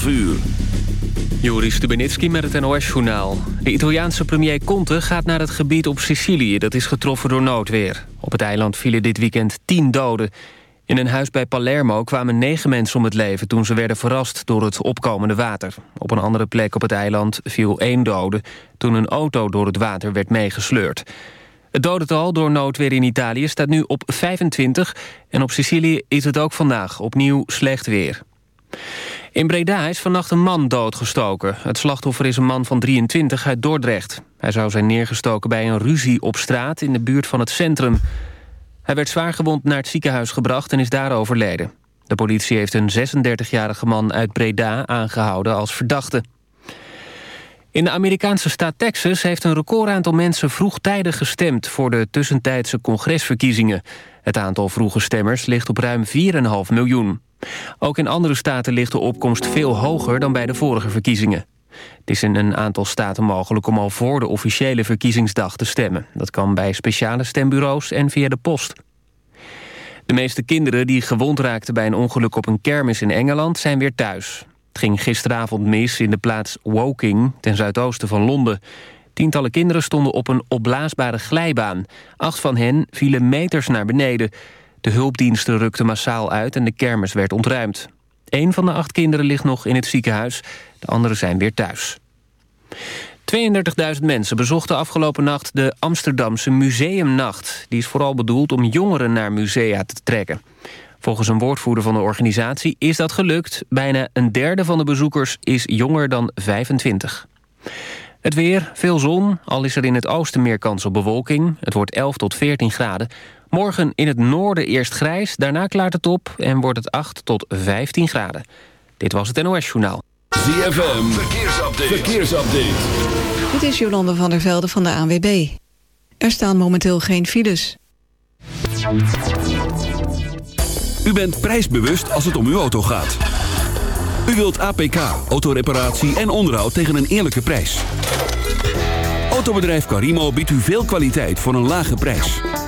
12 uur. Joris Stubenitski met het NOS-journaal. De Italiaanse premier Conte gaat naar het gebied op Sicilië... dat is getroffen door noodweer. Op het eiland vielen dit weekend tien doden. In een huis bij Palermo kwamen negen mensen om het leven... toen ze werden verrast door het opkomende water. Op een andere plek op het eiland viel één dode... toen een auto door het water werd meegesleurd. Het dodental door noodweer in Italië staat nu op 25... en op Sicilië is het ook vandaag opnieuw slecht weer. In Breda is vannacht een man doodgestoken. Het slachtoffer is een man van 23 uit Dordrecht. Hij zou zijn neergestoken bij een ruzie op straat in de buurt van het centrum. Hij werd zwaargewond naar het ziekenhuis gebracht en is daar overleden. De politie heeft een 36-jarige man uit Breda aangehouden als verdachte. In de Amerikaanse staat Texas heeft een recordaantal mensen vroegtijdig gestemd voor de tussentijdse congresverkiezingen. Het aantal vroege stemmers ligt op ruim 4,5 miljoen. Ook in andere staten ligt de opkomst veel hoger dan bij de vorige verkiezingen. Het is in een aantal staten mogelijk om al voor de officiële verkiezingsdag te stemmen. Dat kan bij speciale stembureaus en via de post. De meeste kinderen die gewond raakten bij een ongeluk op een kermis in Engeland zijn weer thuis. Het ging gisteravond mis in de plaats Woking, ten zuidoosten van Londen. Tientallen kinderen stonden op een opblaasbare glijbaan. Acht van hen vielen meters naar beneden. De hulpdiensten rukten massaal uit en de kermis werd ontruimd. Een van de acht kinderen ligt nog in het ziekenhuis. De anderen zijn weer thuis. 32.000 mensen bezochten afgelopen nacht de Amsterdamse Museumnacht. Die is vooral bedoeld om jongeren naar musea te trekken. Volgens een woordvoerder van de organisatie is dat gelukt. Bijna een derde van de bezoekers is jonger dan 25. Het weer, veel zon, al is er in het oosten meer kans op bewolking. Het wordt 11 tot 14 graden. Morgen in het noorden eerst grijs, daarna klaart het op... en wordt het 8 tot 15 graden. Dit was het NOS Journaal. ZFM, verkeersupdate. verkeersupdate. Dit is Jolande van der Velde van de ANWB. Er staan momenteel geen files. U bent prijsbewust als het om uw auto gaat. U wilt APK, autoreparatie en onderhoud tegen een eerlijke prijs. Autobedrijf Carimo biedt u veel kwaliteit voor een lage prijs.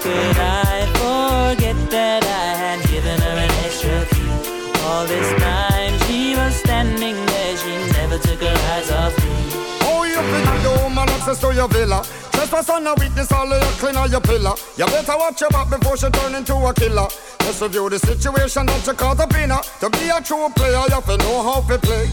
Could I forget that I had given her an extra key? All this time she was standing there, she never took her eyes off me. Oh, you think the woman access to your villa? Trespass on a witness, all of your clean on your pillar. You better watch your back before she turn into a killer. Just review the situation that you caught up in her. To be a true player, you have to know how to play.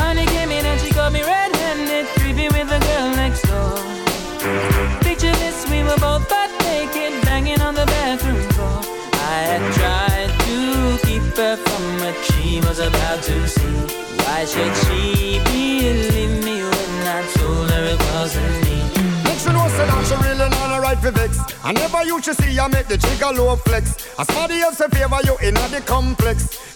Honey came in and she got me red-handed, with girl next door. Picture this, we were both butt naked, banging on the bathroom floor. I had tried to keep her from what she was about to see. Why should she believe me when I told her it wasn't me? She really not a right for vex. I never you should see I make the jigger low flex. As somebody else in favor you in the complex.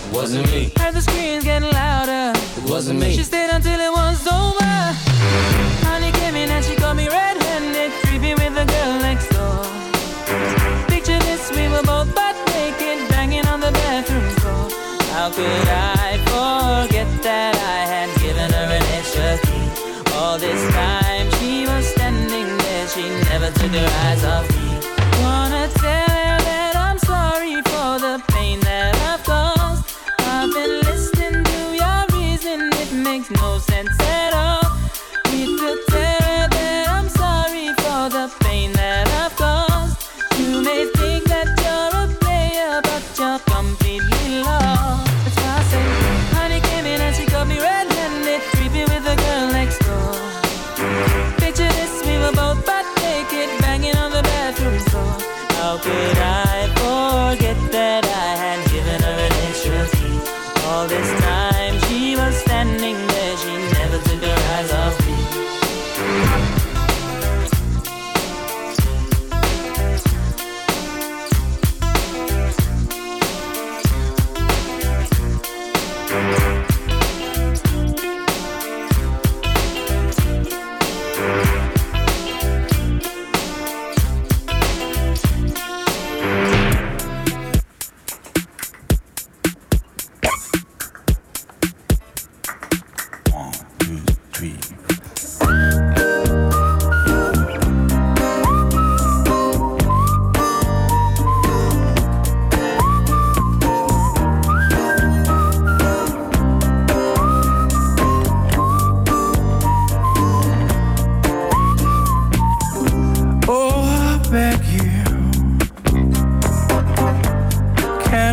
It wasn't me. Heard the screams getting louder. It wasn't me. She stayed until it was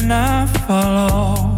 can I follow?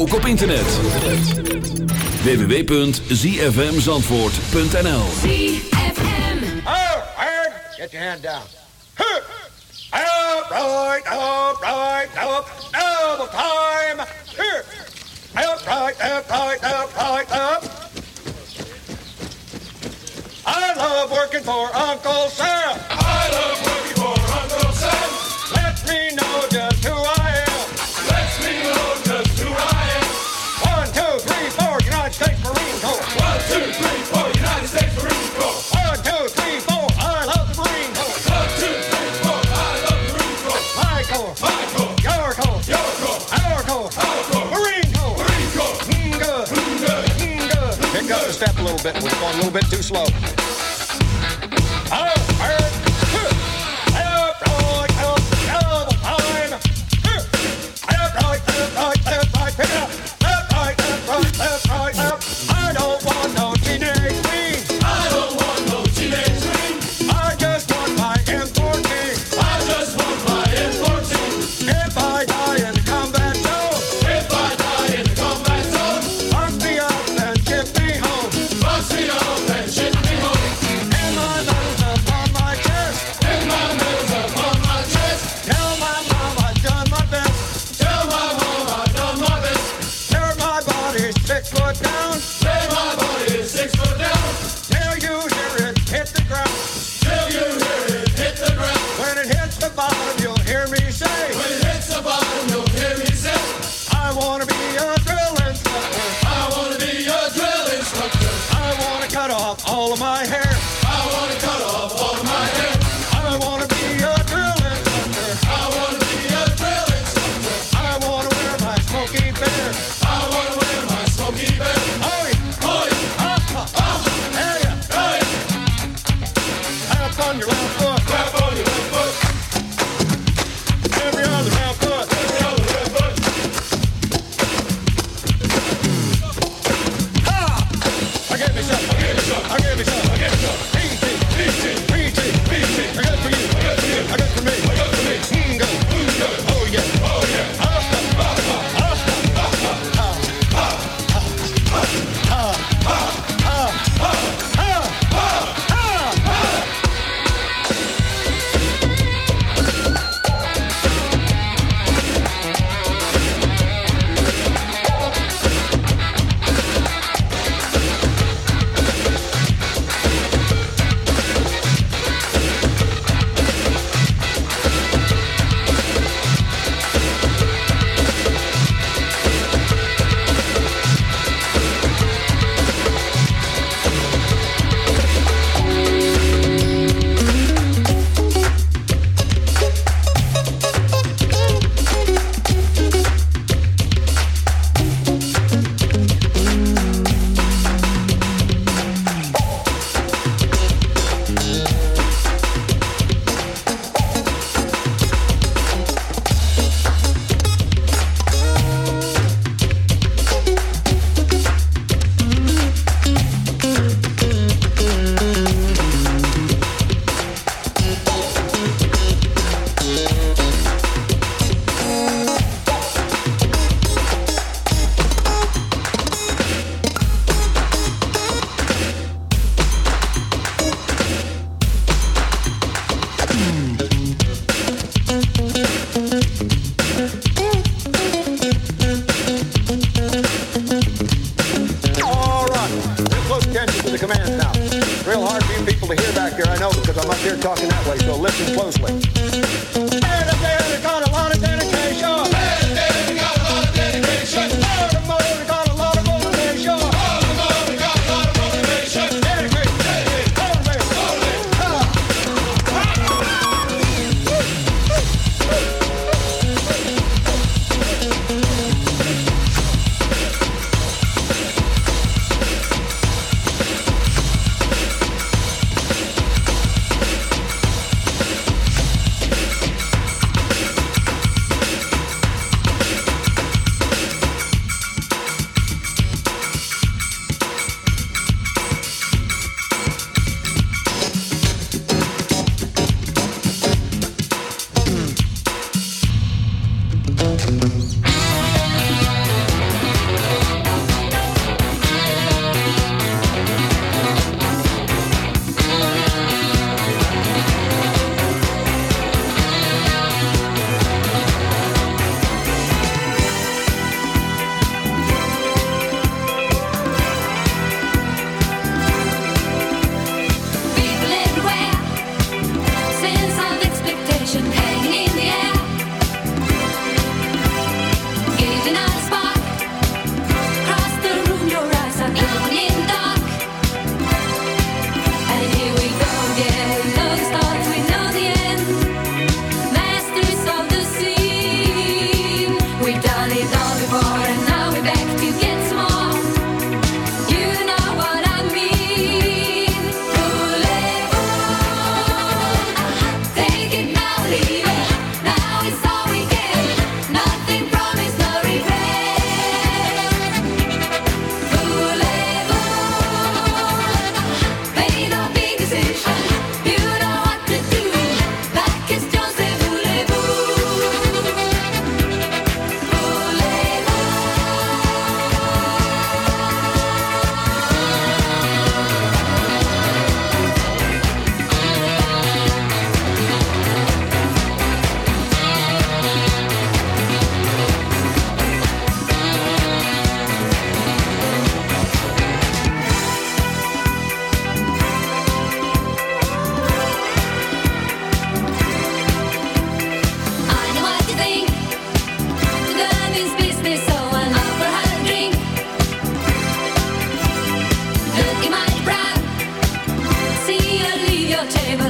ook op internet. www.zfmzandvoort.nl ZFM Oh, right, get your hand down. Huh. All right, all right, all right, time. Here. All right, all right, all right, up! I love working for Uncle Sam. I love it was going a little bit too slow. cocktail table.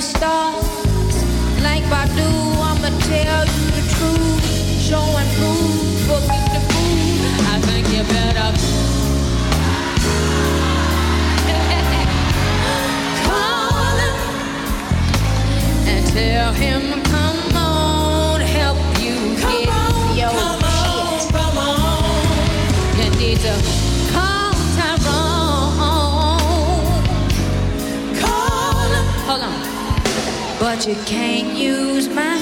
with stars. Like Badu, I'ma tell you the truth. Showing you can't use my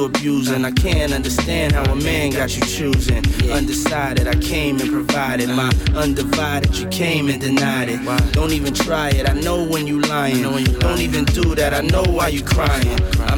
you abusing. I can't understand how a man got you choosing. Undecided, I came and provided my undivided. You came and denied it. Don't even try it. I know when you lying. Don't even do that. I know why you crying.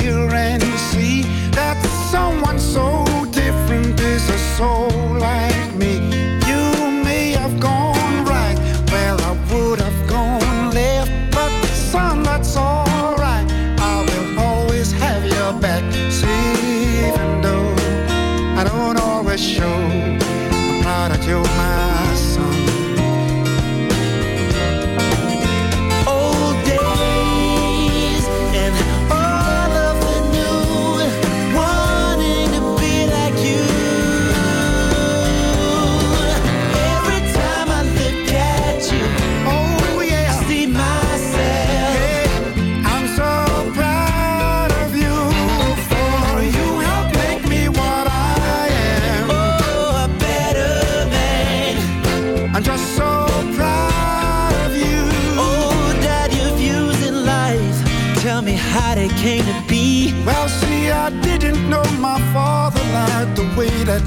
Hear and see that someone so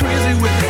crazy with